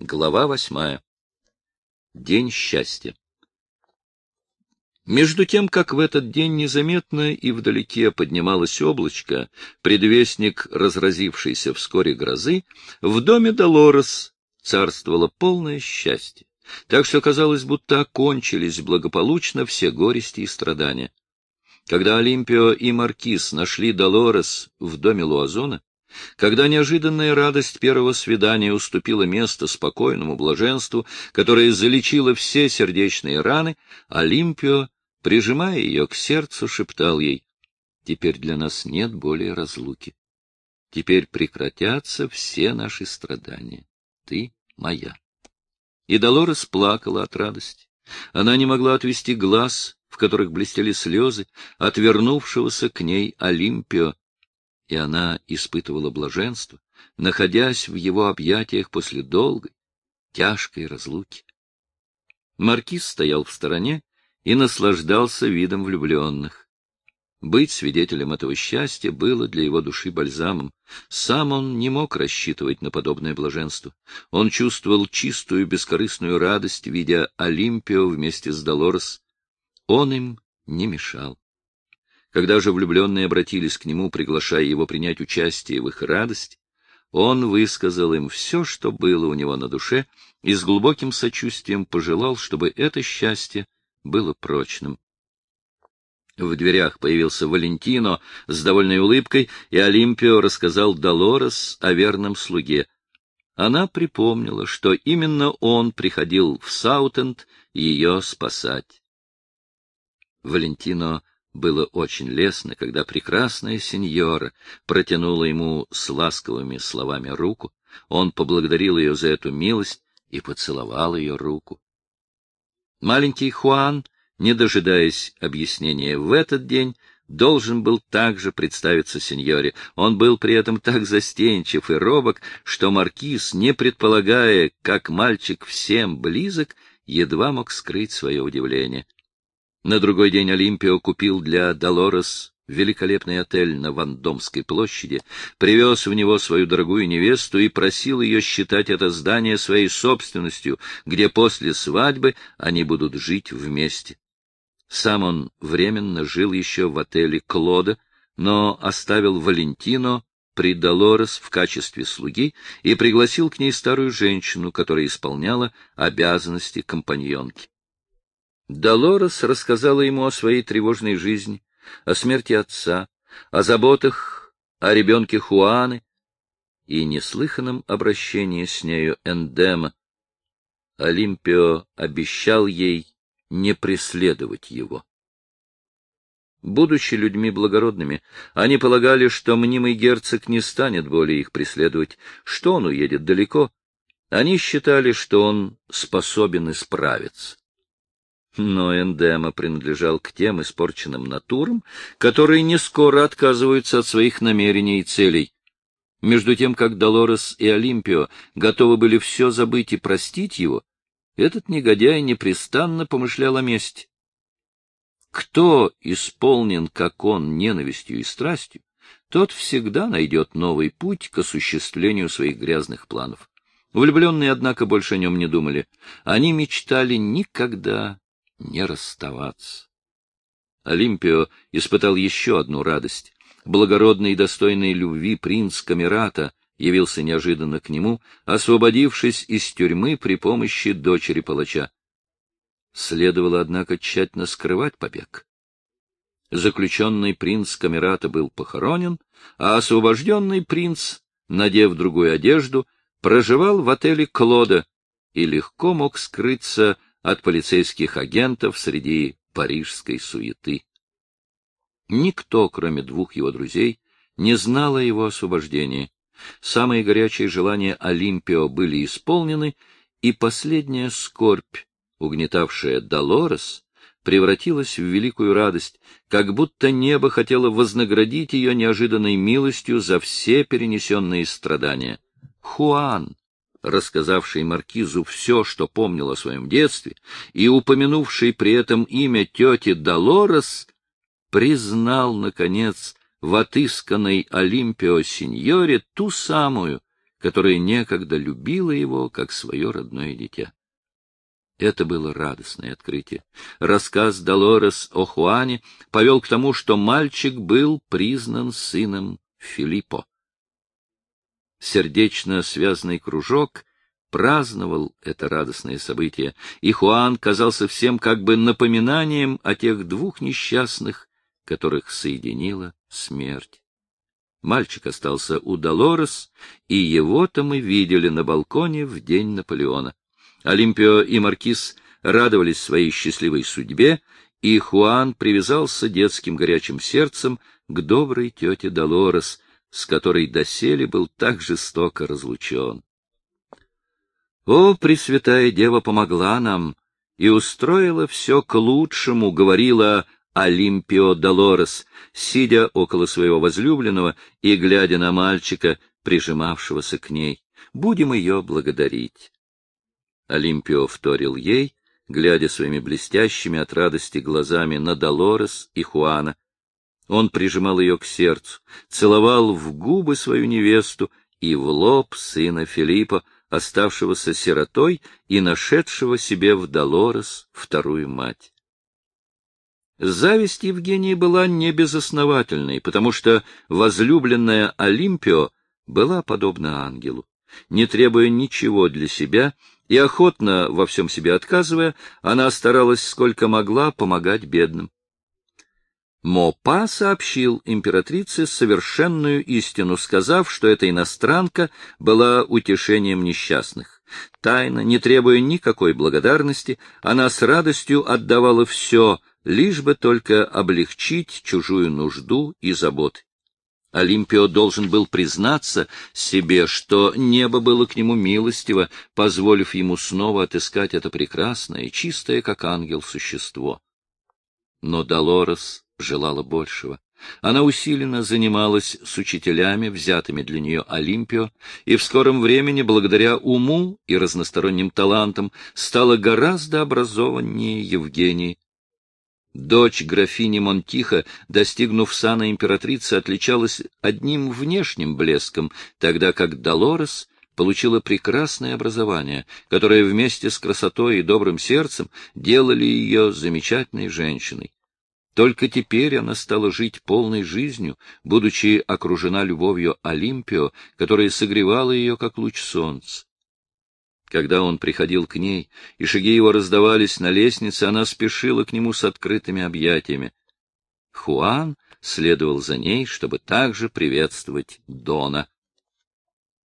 Глава восьмая. День счастья. Между тем, как в этот день незаметно и вдалеке поднималось облачко, предвестник разразившейся вскоре грозы, в доме Долорес царствовало полное счастье, так что казалось, будто окончились благополучно все горести и страдания. Когда Олимпио и Маркиз нашли Долорес в доме Луазона, когда неожиданная радость первого свидания уступила место спокойному блаженству, которое залечило все сердечные раны, Олимпио, прижимая ее к сердцу, шептал ей, «Теперь для нас нет более разлуки. Теперь прекратятся все наши страдания. Ты моя». И Долорес плакала от радости. Она не могла отвести глаз в которых блестели слезы, отвернувшегося к ней Олимпио, и она испытывала блаженство, находясь в его объятиях после долгой, тяжкой разлуки. Маркиз стоял в стороне и наслаждался видом влюбленных. Быть свидетелем этого счастья было для его души бальзамом. Сам он не мог рассчитывать на подобное блаженство. Он чувствовал чистую бескорыстную радость, видя Олимпио вместе с Долорес, он им не мешал. Когда же влюбленные обратились к нему, приглашая его принять участие в их радости, он высказал им все, что было у него на душе, и с глубоким сочувствием пожелал, чтобы это счастье было прочным. В дверях появился Валентино с довольной улыбкой, и Олимпио рассказал Долорес о верном слуге. Она припомнила, что именно он приходил в Саутенд ее спасать. Валентино было очень лестно, когда прекрасная сеньора протянула ему с ласковыми словами руку. Он поблагодарил ее за эту милость и поцеловал ее руку. Маленький Хуан, не дожидаясь объяснения в этот день, должен был также представиться сеньоре. Он был при этом так застенчив и робок, что маркиз, не предполагая, как мальчик всем близок, едва мог скрыть свое удивление. На другой день Олимпио купил для Долорес великолепный отель на Вандомской площади, привез в него свою дорогую невесту и просил ее считать это здание своей собственностью, где после свадьбы они будут жить вместе. Сам он временно жил еще в отеле Клода, но оставил Валентино при Долорес в качестве слуги и пригласил к ней старую женщину, которая исполняла обязанности компаньонки. Долорес рассказала ему о своей тревожной жизни, о смерти отца, о заботах о ребенке Хуаны и неслыханном обращении с нею Эндема. Олимпио обещал ей не преследовать его. Будучи людьми благородными, они полагали, что мнимый герцог не станет более их преследовать, что он уедет далеко. Они считали, что он способен исправиться. Но Эндема принадлежал к тем испорченным натурам, которые не скоро отказываются от своих намерений и целей. Между тем, как Долорес и Олимпио готовы были все забыть и простить его, этот негодяй непрестанно помышлял о мести. Кто исполнен, как он, ненавистью и страстью, тот всегда найдет новый путь к осуществлению своих грязных планов. Влюбленные, однако, больше о нем не думали. Они мечтали никогда не расставаться. Олимпио испытал еще одну радость. Благородный и достойный любви принц Камерата явился неожиданно к нему, освободившись из тюрьмы при помощи дочери палача. Следовало, однако, тщательно скрывать побег. Заключенный принц Камерата был похоронен, а освобожденный принц, надев другую одежду, проживал в отеле Клода и легко мог скрыться от полицейских агентов среди парижской суеты. Никто, кроме двух его друзей, не знал о его освобождении. Самые горячие желания Олимпио были исполнены, и последняя скорбь, угнетавшая Долорес, превратилась в великую радость, как будто небо хотело вознаградить ее неожиданной милостью за все перенесенные страдания. Хуан, рассказавший маркизу все, что помнил о своем детстве, и упомянувший при этом имя тети Долорес, признал, наконец, в отысканной Олимпио сеньоре ту самую, которая некогда любила его, как свое родное дитя. Это было радостное открытие. Рассказ Долорес о Хуане повел к тому, что мальчик был признан сыном Филиппо. Сердечно связанный кружок праздновал это радостное событие, и Хуан казался всем как бы напоминанием о тех двух несчастных, которых соединила смерть. Мальчик остался у Долорес, и его-то мы видели на балконе в день Наполеона. Олимпио и Маркиз радовались своей счастливой судьбе, и Хуан привязался детским горячим сердцем к доброй тете Долорес, с которой доселе был так жестоко разлучен. О, Пресвятая Дева помогла нам и устроила все к лучшему, говорила Олимпио Долорес, сидя около своего возлюбленного и глядя на мальчика, прижимавшегося к ней. Будем ее благодарить. Олимпио вторил ей, глядя своими блестящими от радости глазами на Долорес и Хуана. Он прижимал ее к сердцу, целовал в губы свою невесту и в лоб сына Филиппа, оставшегося сиротой и нашедшего себе в Долорес вторую мать. Зависть Евгении была не безосновательной, потому что возлюбленная Олимпио была подобна ангелу. Не требуя ничего для себя и охотно во всем себе отказывая, она старалась сколько могла помогать бедным. Мопа сообщил императрице совершенную истину, сказав, что эта иностранка была утешением несчастных. Тайно, не требуя никакой благодарности, она с радостью отдавала все, лишь бы только облегчить чужую нужду и заботы. Олимпио должен был признаться себе, что небо было к нему милостиво, позволив ему снова отыскать это прекрасное, чистое, как ангел, существо. Но Долорес желала большего. Она усиленно занималась с учителями, взятыми для нее Олимпио, и в скором времени, благодаря уму и разносторонним талантам, стала гораздо образованнее Евгении, Дочь графини Монтиха, достигнув сана императрицы, отличалась одним внешним блеском, тогда как Долорес получила прекрасное образование, которое вместе с красотой и добрым сердцем делали ее замечательной женщиной. Только теперь она стала жить полной жизнью, будучи окружена любовью Олимпио, которая согревала ее, как луч солнца. Когда он приходил к ней, и шаги его раздавались на лестнице, она спешила к нему с открытыми объятиями. Хуан следовал за ней, чтобы также приветствовать Дона.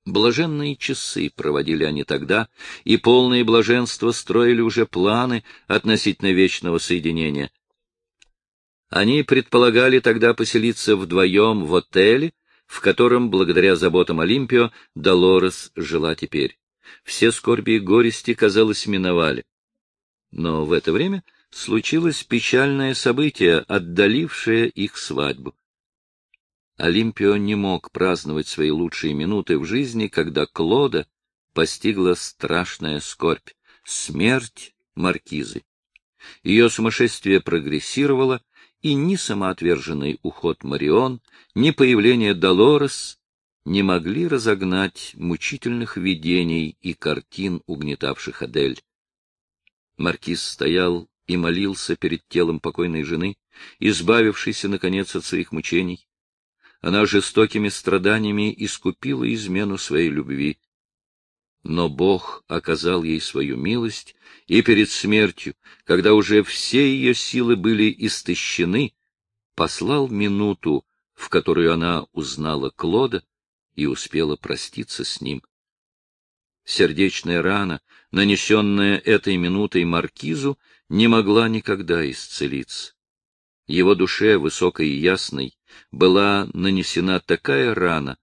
Блаженные часы проводили они тогда, и полные блаженства строили уже планы относительно вечного соединения. Они предполагали тогда поселиться вдвоем в отеле, в котором, благодаря заботам Олимпио, Долорес жила теперь все скорби и горести, казалось, миновали. Но в это время случилось печальное событие, отдалившее их свадьбу. Олимпио не мог праздновать свои лучшие минуты в жизни, когда Клода постигла страшная скорбь — смерть маркизы. Ее сумасшествие прогрессировало, и ни самоотверженный уход Марион, ни появление Долорес не могли разогнать мучительных видений и картин, угнетавших Адель. Маркиз стоял и молился перед телом покойной жены, избавившейся, наконец, от своих мучений. Она жестокими страданиями искупила измену своей любви. Но Бог оказал ей свою милость, и перед смертью, когда уже все ее силы были истощены, послал минуту, в которую она узнала Клода, и успела проститься с ним. Сердечная рана, нанесенная этой минутой маркизу, не могла никогда исцелиться. Его душе, высокой и ясной, была нанесена такая рана,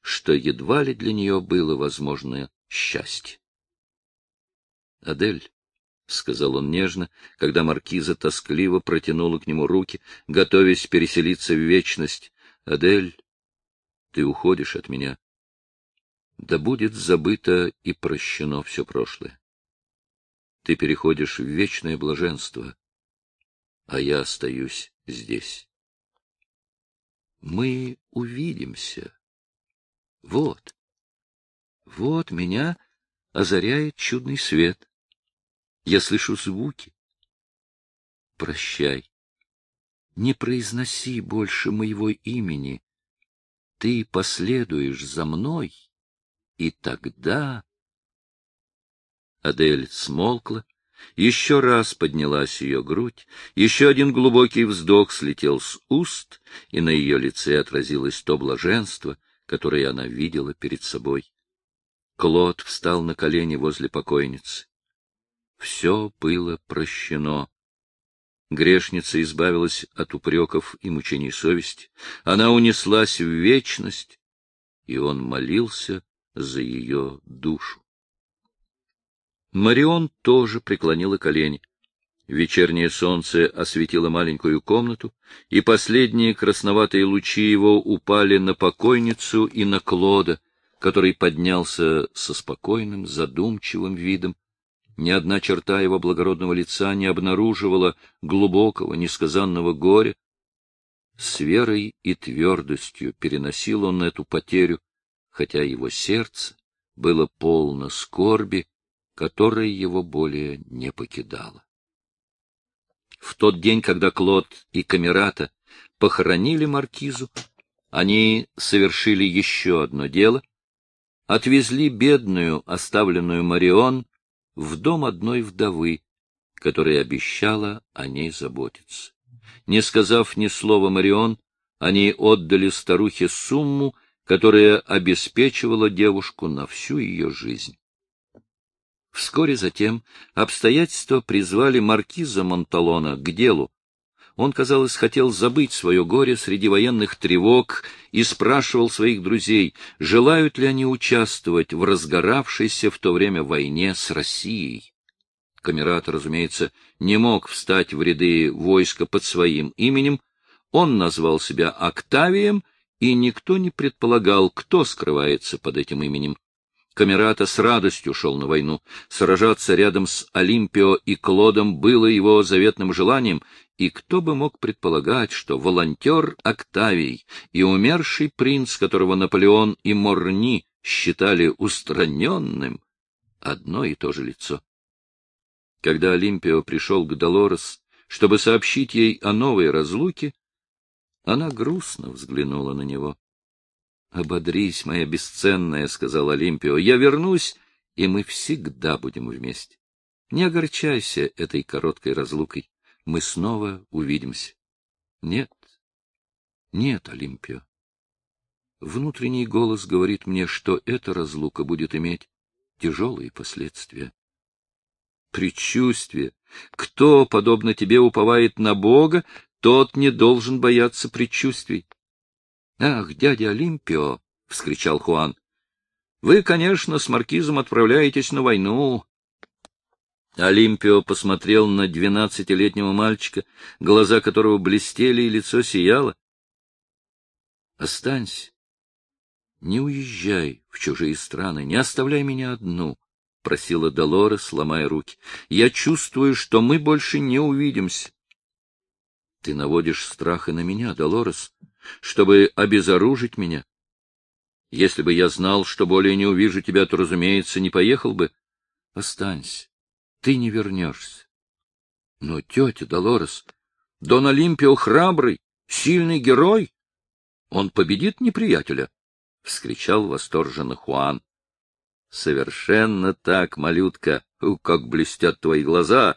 что едва ли для нее было возможно счастье. — Адель, — сказал он нежно, когда маркиза тоскливо протянула к нему руки, готовясь переселиться в вечность. — Адель, ты уходишь от меня. Да будет забыто и прощено все прошлое. Ты переходишь в вечное блаженство, а я остаюсь здесь. Мы увидимся. Вот. Вот меня озаряет чудный свет. Я слышу звуки. Прощай. Не произноси больше моего имени. Ты последуешь за мной, и тогда... Адель смолкла, еще раз поднялась ее грудь, еще один глубокий вздох слетел с уст, и на ее лице отразилось то блаженство, которое она видела перед собой. Клод встал на колени возле покойницы. Все было прощено. Грешница избавилась от упреков и мучений совести. Она унеслась в вечность, и он молился за ее душу. Марион тоже преклонила колени. Вечернее солнце осветило маленькую комнату, и последние красноватые лучи его упали на покойницу и на Клода, который поднялся со спокойным, задумчивым видом. Ни одна черта его благородного лица не обнаруживала глубокого, несказанного горя. С верой и твердостью переносил он эту потерю, хотя его сердце было полно скорби которая его более не покидала. В тот день, когда Клод и Камерата похоронили маркизу, они совершили еще одно дело, отвезли бедную, оставленную Марион, в дом одной вдовы, которая обещала о ней заботиться. Не сказав ни слова Марион, они отдали старухе сумму, которая обеспечивала девушку на всю ее жизнь. Вскоре затем обстоятельства призвали маркиза Монталона к делу. Он, казалось, хотел забыть свое горе среди военных тревог и спрашивал своих друзей, желают ли они участвовать в разгоравшейся в то время войне с Россией. Камерат, разумеется, не мог встать в ряды войска под своим именем, он назвал себя Октавием, и никто не предполагал, кто скрывается под этим именем. Камерата с радостью шел на войну. Сражаться рядом с Олимпио и Клодом было его заветным желанием, и кто бы мог предполагать, что волонтер Октавий и умерший принц, которого Наполеон и Морни считали устраненным, одно и то же лицо. Когда Олимпио пришел к Долорес, чтобы сообщить ей о новой разлуке, она грустно взглянула на него. — Ободрись, моя бесценная, — сказал Олимпио. — Я вернусь, и мы всегда будем вместе. Не огорчайся этой короткой разлукой. Мы снова увидимся. Нет, нет, Олимпио. Внутренний голос говорит мне, что эта разлука будет иметь тяжелые последствия. Предчувствие. Кто, подобно тебе, уповает на Бога, тот не должен бояться предчувствий. — Ах, дядя Олимпио! — вскричал Хуан. — Вы, конечно, с маркизом отправляетесь на войну. Олимпио посмотрел на двенадцатилетнего мальчика, глаза которого блестели и лицо сияло. — Останься. Не уезжай в чужие страны, не оставляй меня одну, — просила Долора, сломая руки. — Я чувствую, что мы больше не увидимся. — Ты наводишь страх и на меня, Долорес, чтобы обезоружить меня. Если бы я знал, что более не увижу тебя, то, разумеется, не поехал бы. Останься, ты не вернешься. Но, тетя Долорес, Дон Олимпио храбрый, сильный герой. Он победит неприятеля, — вскричал восторженно Хуан. — Совершенно так, малютка, как блестят твои глаза.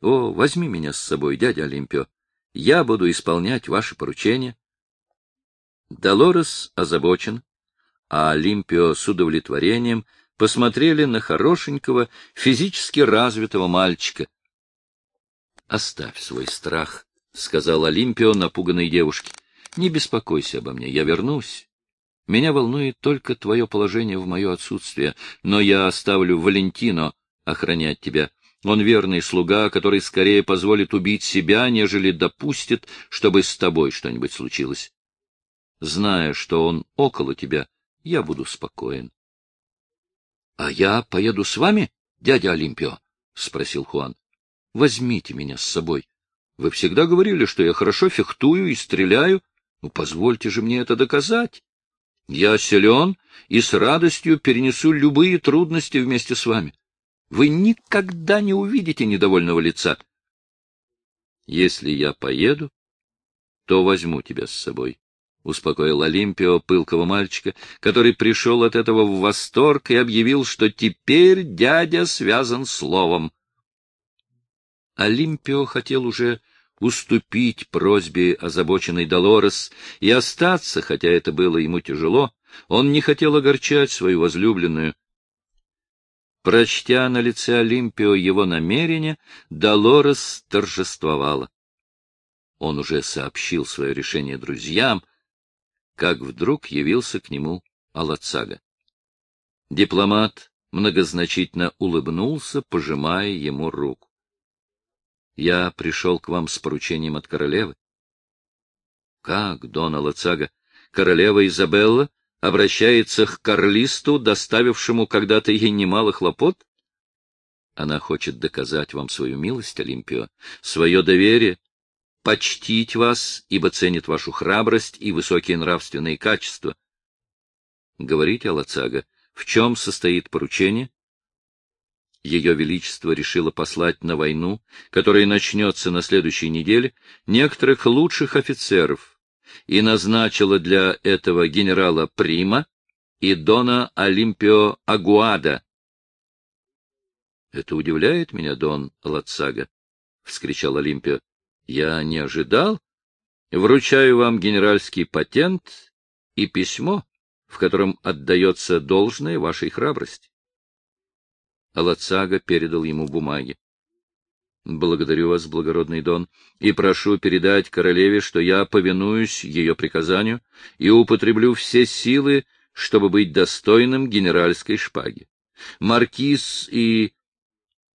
О, возьми меня с собой, дядя Олимпио. Я буду исполнять ваши поручения. Долорес озабочен, а Олимпио с удовлетворением посмотрели на хорошенького, физически развитого мальчика. — Оставь свой страх, — сказал Олимпио напуганной девушке. — Не беспокойся обо мне, я вернусь. Меня волнует только твое положение в мое отсутствие, но я оставлю Валентино охранять тебя. Он верный слуга, который скорее позволит убить себя, нежели допустит, чтобы с тобой что-нибудь случилось. Зная, что он около тебя, я буду спокоен. — А я поеду с вами, дядя Олимпио? — спросил Хуан. — Возьмите меня с собой. Вы всегда говорили, что я хорошо фехтую и стреляю. Ну, позвольте же мне это доказать. Я силен и с радостью перенесу любые трудности вместе с вами. Вы никогда не увидите недовольного лица. Если я поеду, то возьму тебя с собой. — успокоил Олимпио пылкого мальчика, который пришел от этого в восторг и объявил, что теперь дядя связан словом. Олимпио хотел уже уступить просьбе озабоченной Долорес и остаться, хотя это было ему тяжело, он не хотел огорчать свою возлюбленную. Прочтя на лице Олимпио его намерение, Долорес торжествовала. Он уже сообщил свое решение друзьям, как вдруг явился к нему Алацага. Дипломат многозначительно улыбнулся, пожимая ему руку. — Я пришел к вам с поручением от королевы. — Как, Дон Алацага, королева Изабелла обращается к карлисту, доставившему когда-то ей немало хлопот? Она хочет доказать вам свою милость, Олимпио, свое доверие почтить вас, ибо ценит вашу храбрость и высокие нравственные качества. Говорите, Алацага, в чем состоит поручение? Ее Величество решило послать на войну, которая начнется на следующей неделе, некоторых лучших офицеров и назначила для этого генерала Прима и дона Олимпио Агуада. — Это удивляет меня, дон Лацага, — вскричал Олимпио. Я не ожидал. Вручаю вам генеральский патент и письмо, в котором отдается должное вашей храбрости. Алацага передал ему бумаги. Благодарю вас, благородный Дон, и прошу передать королеве, что я повинуюсь ее приказанию и употреблю все силы, чтобы быть достойным генеральской шпаги. Маркиз и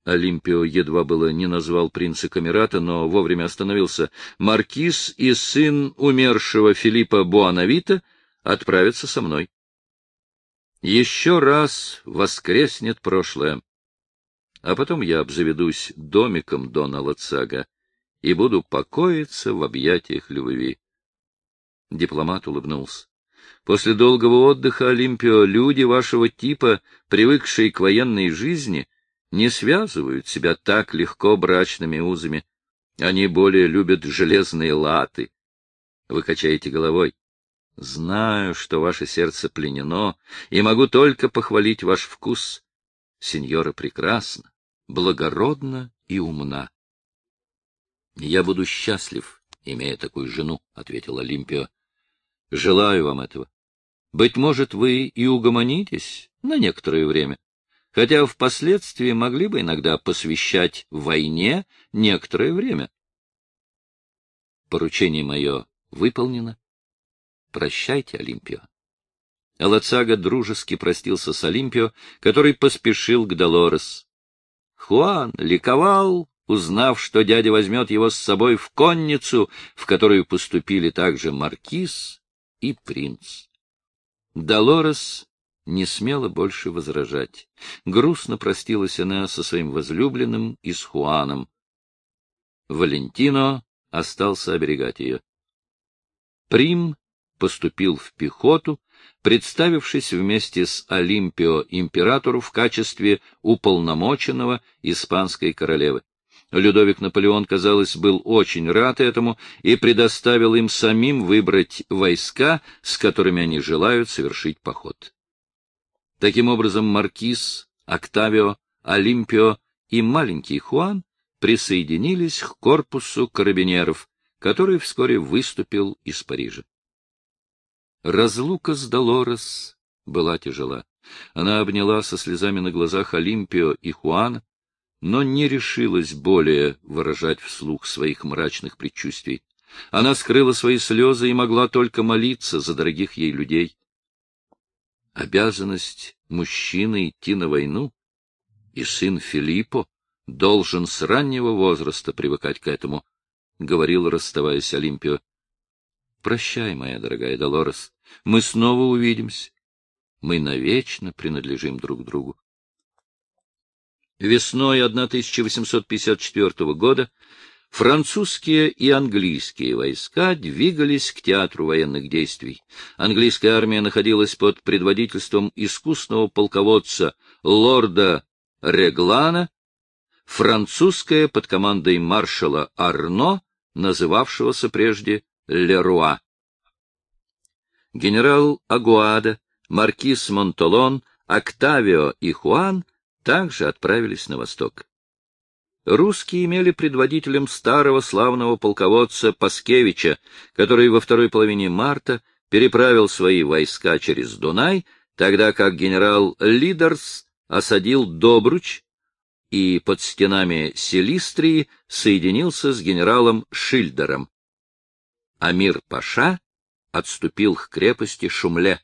Олимпио едва было не назвал принца Камерата, но вовремя остановился. Маркиз и сын умершего Филиппа Буанавита отправятся со мной. Еще раз воскреснет прошлое. А потом я обзаведусь домиком Дона Лацага и буду покоиться в объятиях любви. Дипломат улыбнулся. После долгого отдыха, Олимпио, люди вашего типа, привыкшие к военной жизни, — не связывают себя так легко брачными узами. Они более любят железные латы. Вы качаете головой. Знаю, что ваше сердце пленено, и могу только похвалить ваш вкус. Сеньора прекрасна, благородна и умна. — Я буду счастлив, имея такую жену, — ответил Олимпио. — Желаю вам этого. Быть может, вы и угомонитесь на некоторое время хотя впоследствии могли бы иногда посвящать войне некоторое время. Поручение мое выполнено. Прощайте, Олимпио. Алацага дружески простился с Олимпио, который поспешил к Долорес. Хуан ликовал, узнав, что дядя возьмет его с собой в конницу, в которую поступили также маркиз и принц. Долорес не смела больше возражать. Грустно простилась она со своим возлюбленным и с Хуаном. Валентино остался оберегать ее. Прим поступил в пехоту, представившись вместе с Олимпио императору в качестве уполномоченного испанской королевы. Людовик Наполеон, казалось, был очень рад этому и предоставил им самим выбрать войска, с которыми они желают совершить поход. Таким образом, маркиз, Октавио, Олимпио и маленький Хуан присоединились к корпусу карабинеров, который вскоре выступил из Парижа. Разлука с Долорес была тяжела. Она обняла со слезами на глазах Олимпио и Хуана, но не решилась более выражать вслух своих мрачных предчувствий. Она скрыла свои слезы и могла только молиться за дорогих ей людей обязанность мужчины идти на войну, и сын Филиппо должен с раннего возраста привыкать к этому, — говорил, расставаясь Олимпио. — Прощай, моя дорогая Долорес, мы снова увидимся. Мы навечно принадлежим друг другу. Весной 1854 года Французские и английские войска двигались к театру военных действий. Английская армия находилась под предводительством искусного полководца лорда Реглана, французская под командой маршала Арно, называвшегося прежде Леруа. Генерал Агуада, маркиз Монтолон, Октавио и Хуан также отправились на восток. Русские имели предводителем старого славного полководца Паскевича, который во второй половине марта переправил свои войска через Дунай, тогда как генерал Лидерс осадил Добруч и под стенами Селистрии соединился с генералом Шильдером. Амир Паша отступил к крепости Шумле.